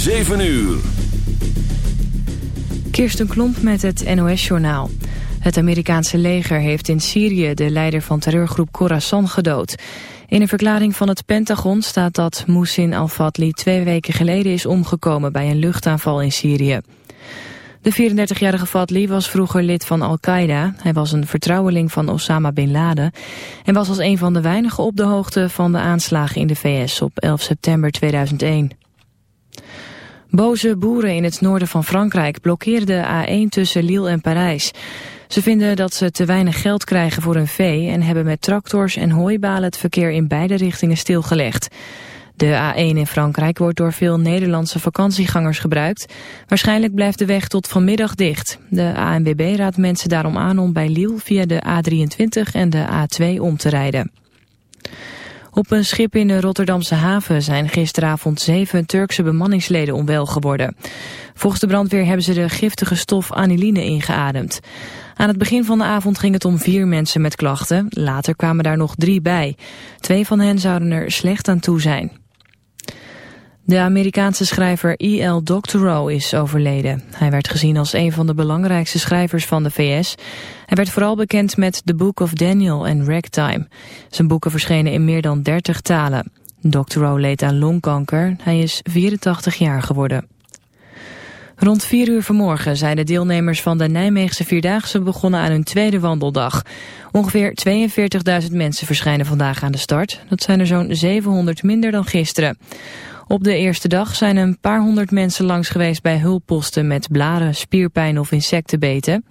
7 uur. Kirsten Klomp met het NOS-journaal. Het Amerikaanse leger heeft in Syrië de leider van terreurgroep Khorasan gedood. In een verklaring van het Pentagon staat dat Moussin al-Fadli twee weken geleden is omgekomen bij een luchtaanval in Syrië. De 34-jarige Fadli was vroeger lid van Al-Qaeda. Hij was een vertrouweling van Osama Bin Laden... en was als een van de weinigen op de hoogte van de aanslagen in de VS op 11 september 2001. Boze boeren in het noorden van Frankrijk blokkeerden de A1 tussen Lille en Parijs. Ze vinden dat ze te weinig geld krijgen voor hun vee... en hebben met tractors en hooibalen het verkeer in beide richtingen stilgelegd. De A1 in Frankrijk wordt door veel Nederlandse vakantiegangers gebruikt. Waarschijnlijk blijft de weg tot vanmiddag dicht. De ANWB raadt mensen daarom aan om bij Lille via de A23 en de A2 om te rijden. Op een schip in de Rotterdamse haven zijn gisteravond zeven Turkse bemanningsleden onwel geworden. Volgens de brandweer hebben ze de giftige stof aniline ingeademd. Aan het begin van de avond ging het om vier mensen met klachten. Later kwamen daar nog drie bij. Twee van hen zouden er slecht aan toe zijn. De Amerikaanse schrijver E.L. Doctorow is overleden. Hij werd gezien als een van de belangrijkste schrijvers van de VS. Hij werd vooral bekend met The Book of Daniel en Ragtime. Zijn boeken verschenen in meer dan 30 talen. Doctorow leed aan longkanker. Hij is 84 jaar geworden. Rond 4 uur vanmorgen zijn de deelnemers van de Nijmeegse Vierdaagse begonnen aan hun tweede wandeldag. Ongeveer 42.000 mensen verschijnen vandaag aan de start. Dat zijn er zo'n 700 minder dan gisteren. Op de eerste dag zijn een paar honderd mensen langs geweest bij hulpposten met blaren, spierpijn of insectenbeten.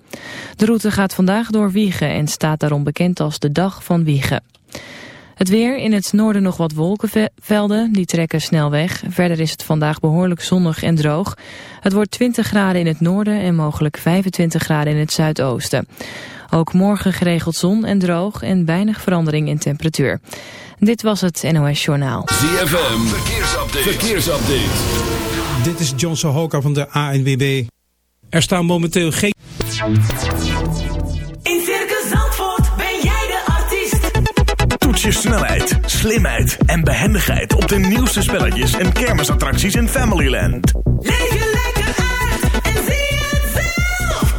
De route gaat vandaag door Wiegen en staat daarom bekend als de Dag van Wiegen. Het weer, in het noorden nog wat wolkenvelden, die trekken snel weg. Verder is het vandaag behoorlijk zonnig en droog. Het wordt 20 graden in het noorden en mogelijk 25 graden in het zuidoosten. Ook morgen geregeld zon en droog en weinig verandering in temperatuur. Dit was het NOS Journaal. ZFM, verkeersupdate. verkeersupdate. Dit is John Sohoka van de ANWB. Er staan momenteel geen... In Circus Zandvoort ben jij de artiest. Toets je snelheid, slimheid en behendigheid op de nieuwste spelletjes en kermisattracties in Familyland. Leef je lekker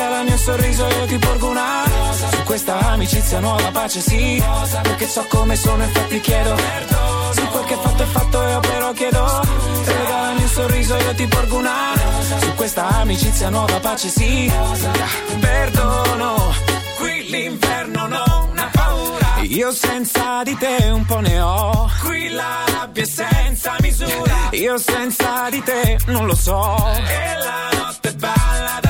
Scusa Regalami un sorriso io ti porgo una Rosa. Su questa amicizia nuova pace sì. Rosa. Perché so come sono infatti chiedo Perdono. Se quel che fatto è fatto io però chiedo Scusa. Regalami un sorriso io ti porgo una Rosa. Su questa amicizia nuova pace sì. Rosa. Perdono Qui l'inferno non ha paura. Io senza di te un po' ne ho. Qui la rabbia è senza misura. Io senza di te non lo so. E la notte balla da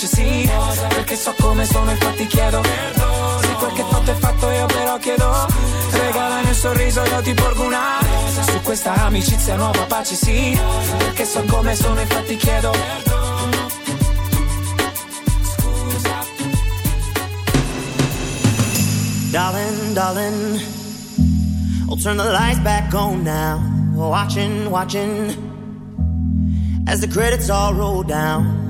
pace sì Perché so come sono infatti chiedo. Se quel che fatto è fatto io però chiedo. Regalami un sorriso io ti porgo una Su questa amicizia nuova pace sì Perché so come sono infatti chiedo. Darling, darling, I'll turn the lights back on now. Watching, watching, as the credits all roll down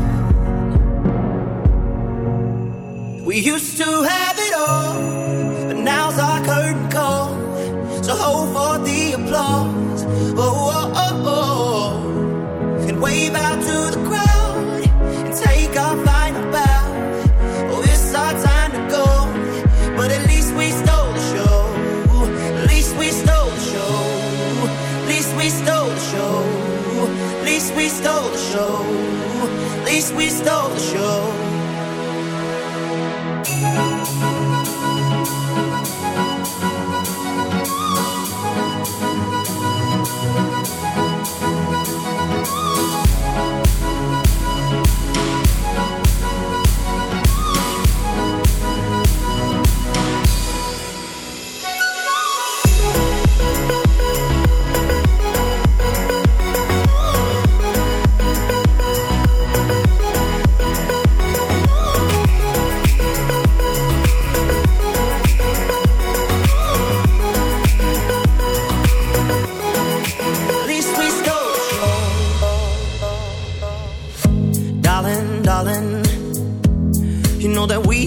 We used to have it all, but now's our curtain call. So hold for the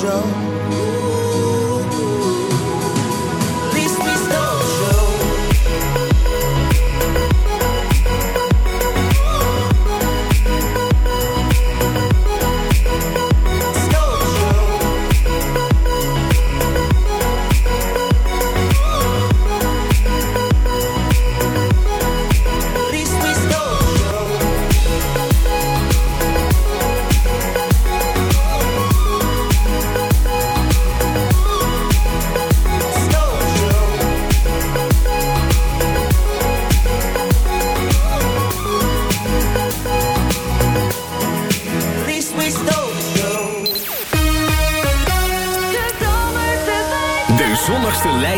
show.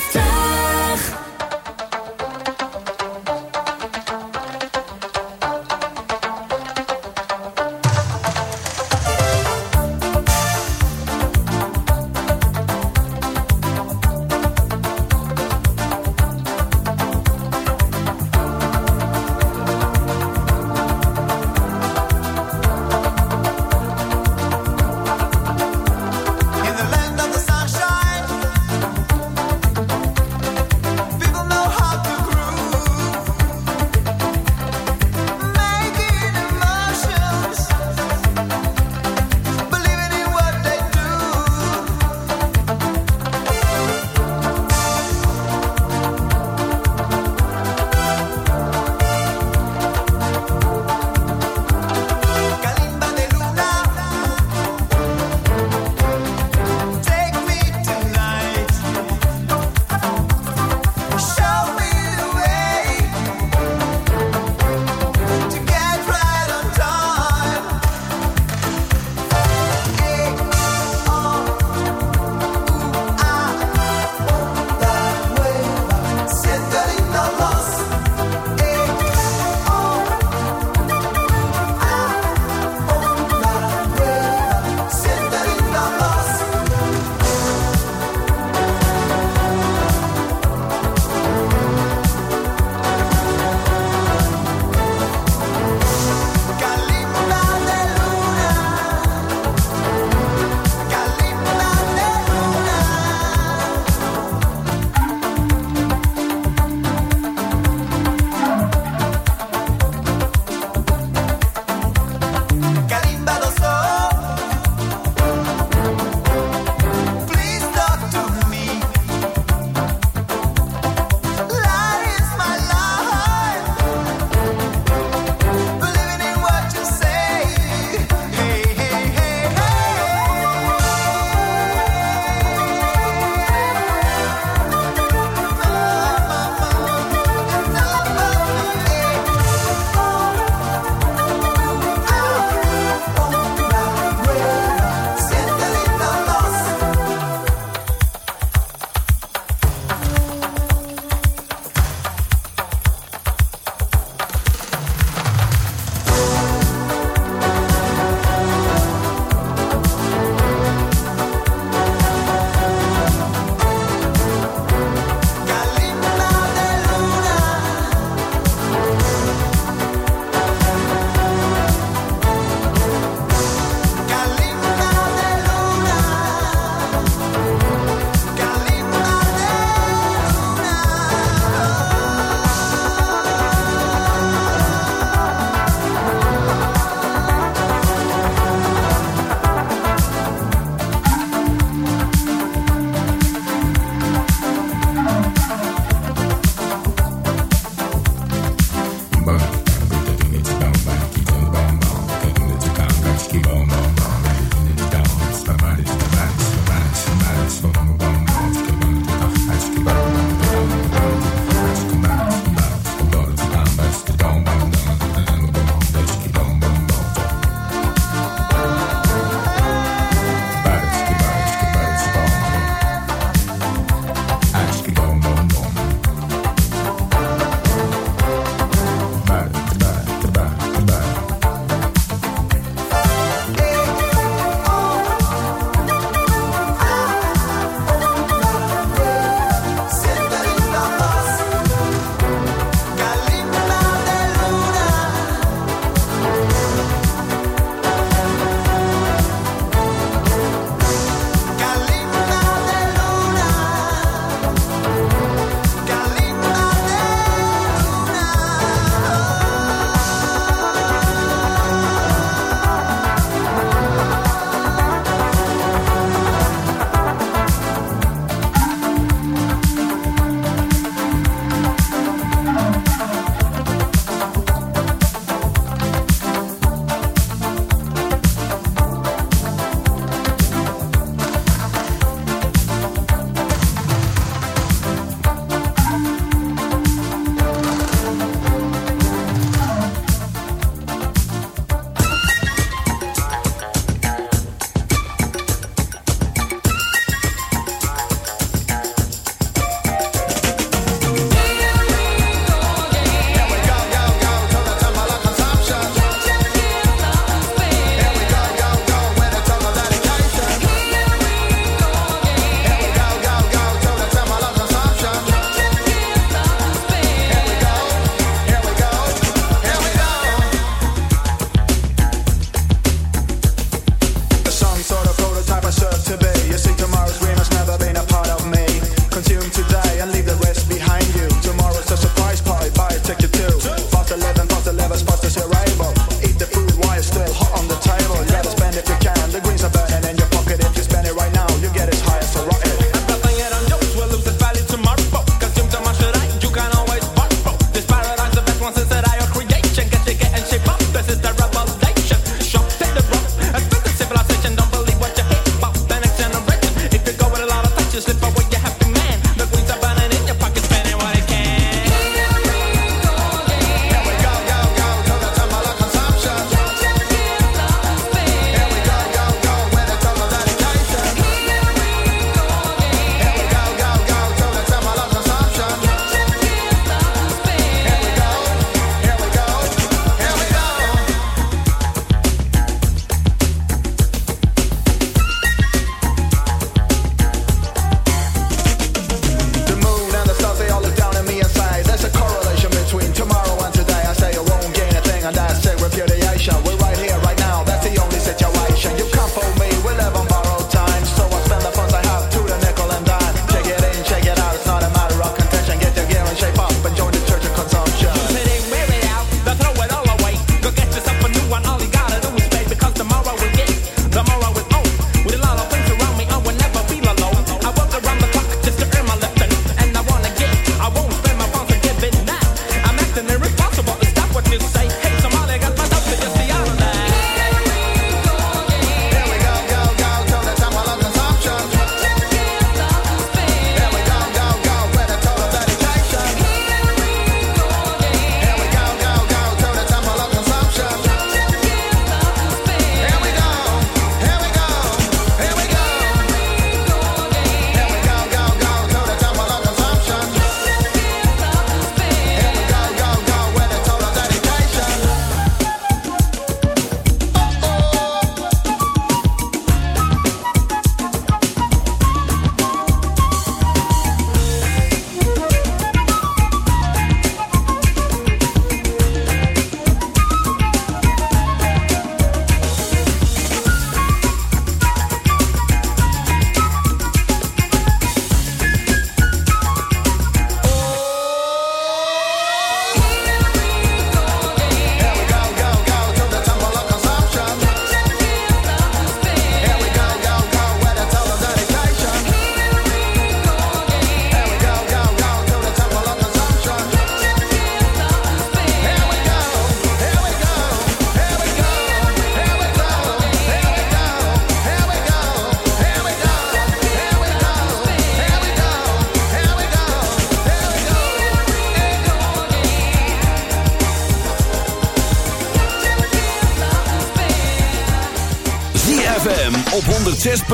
50.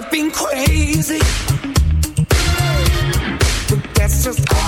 laughing crazy, but that's just all.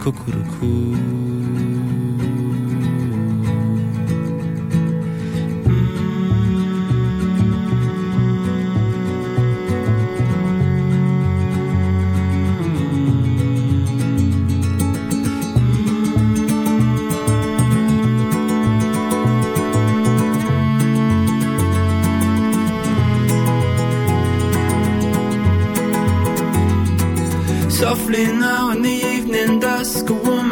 now in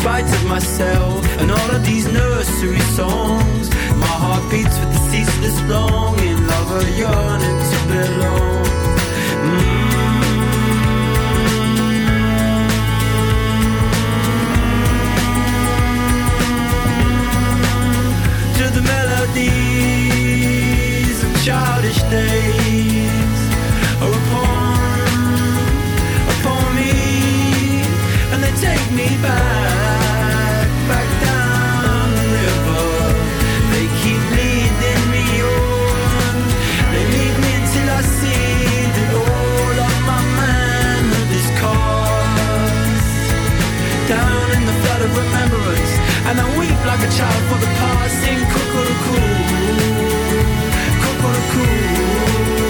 spite of myself and all of these nursery songs. My heart beats with the ceaseless longing of a yearning to belong. Mm. To the melodies of childish days are upon upon me and they take me back, down in the flood of remembrance. And I weep like a child for the past, sing cuckoo cuckoo sing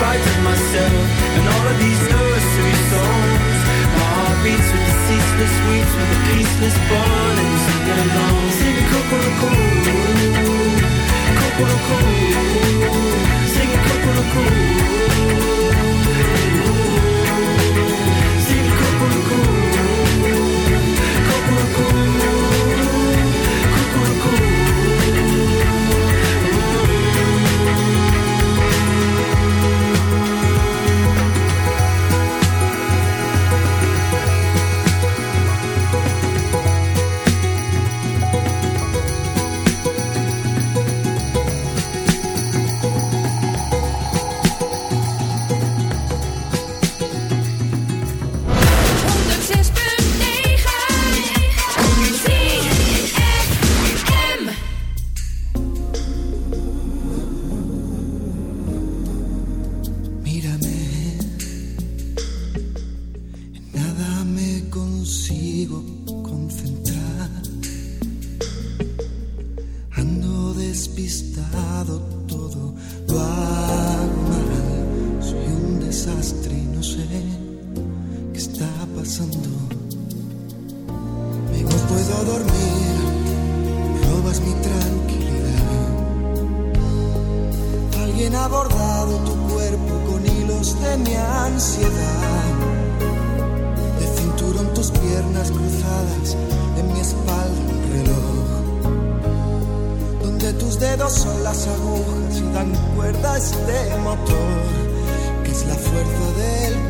spite myself and all of these nursery songs. My heart beats with the ceaseless weeps, with the peaceless burning, sing along, sing coco coco. Sing coco dormir, robas mi tranquilidad. Alguien ha bordado tu cuerpo con hilos de mi ansiedad. De cinturón tus piernas cruzadas, en mi espalda un reloj. Donde tus dedos son las agujas y dan cuerda a este motor, que es la fuerza del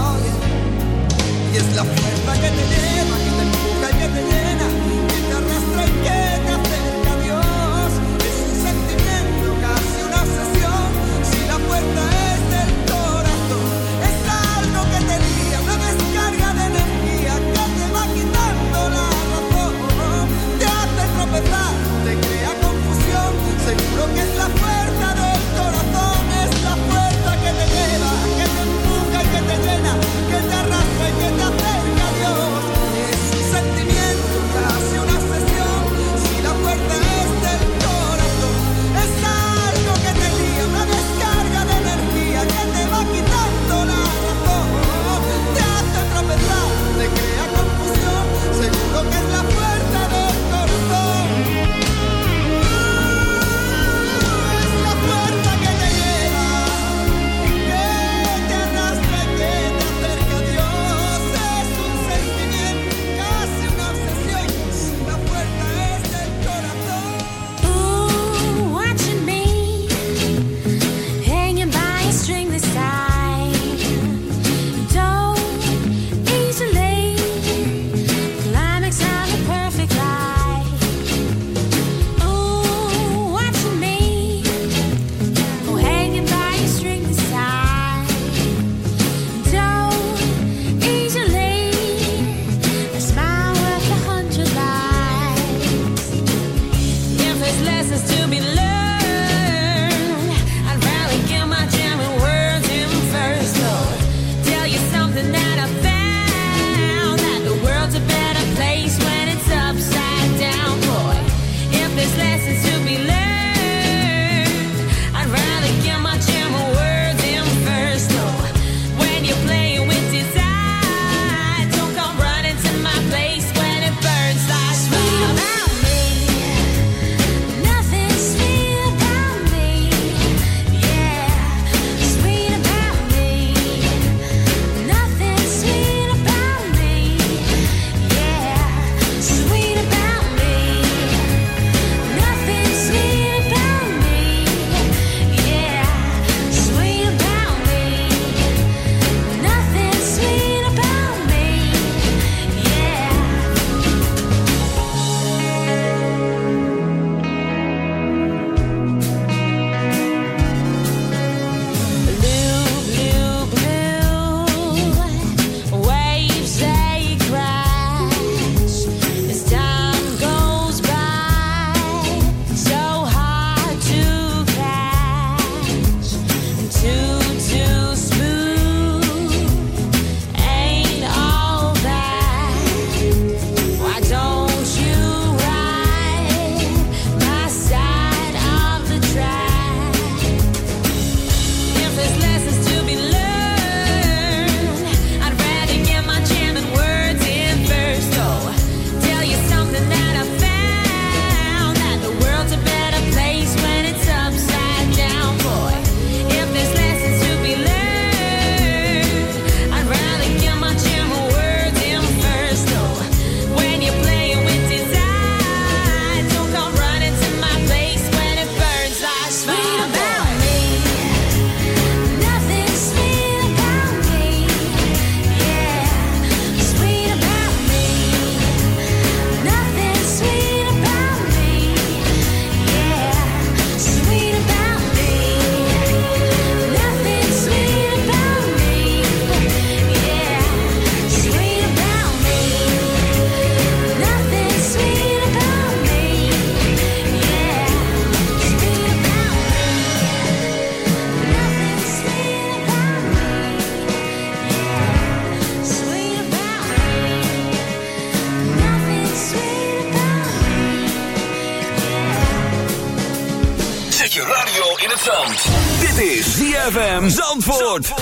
y es la fuerza que te lleva, que te empuja y que te llena, que te arrastra y que Zandvoort.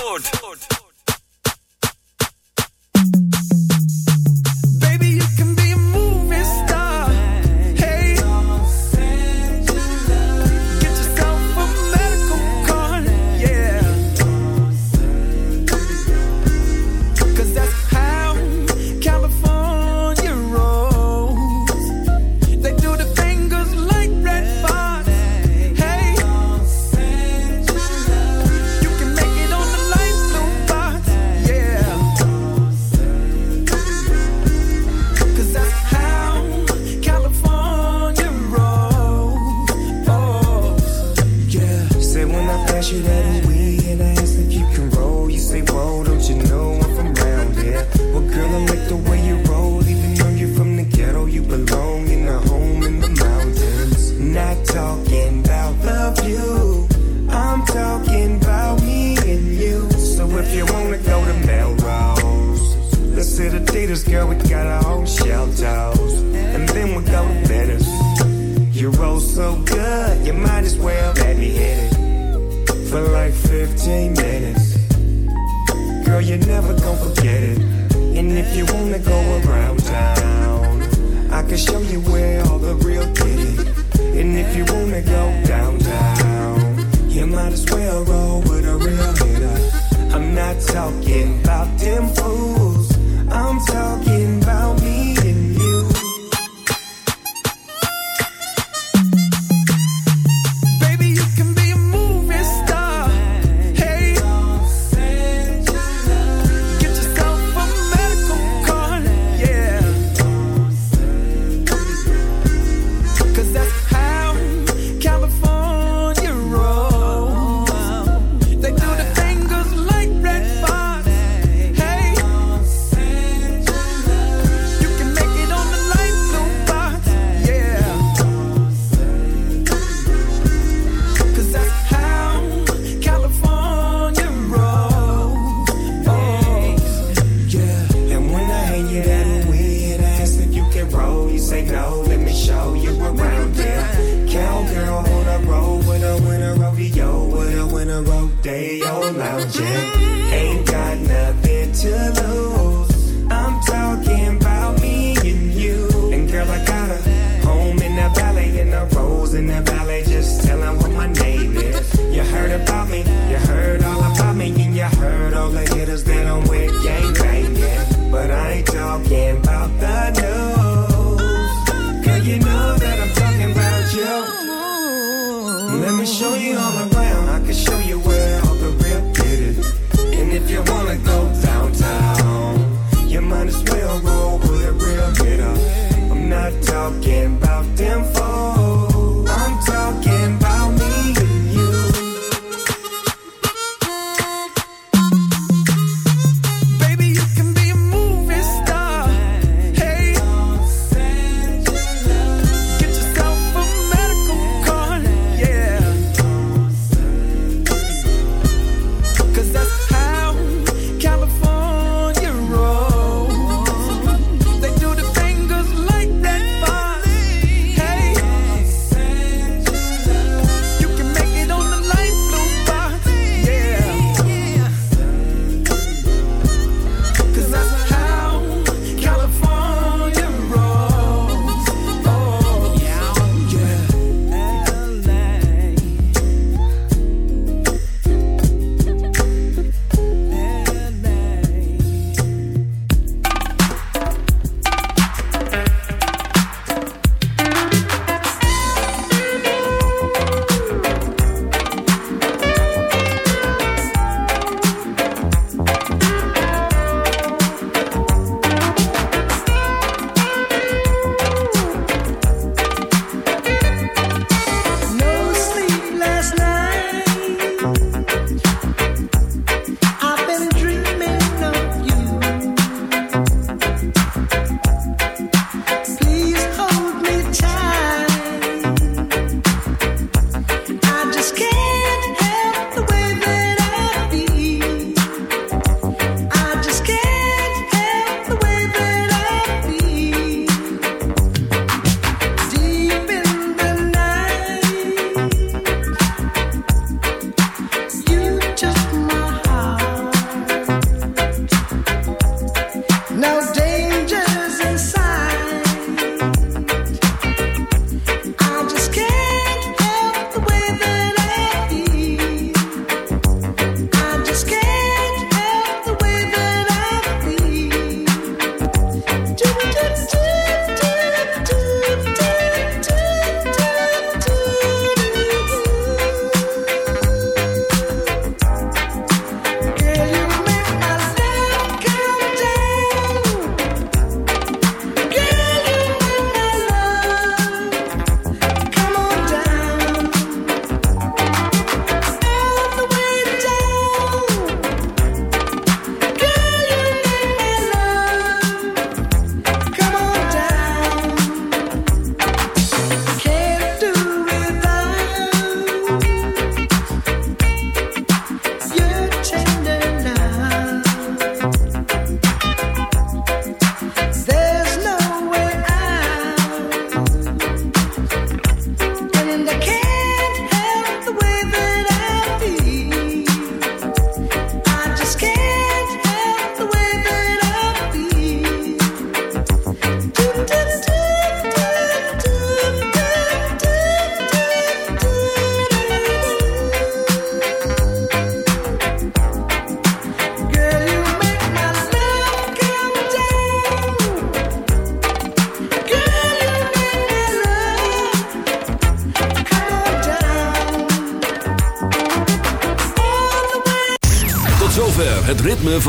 Go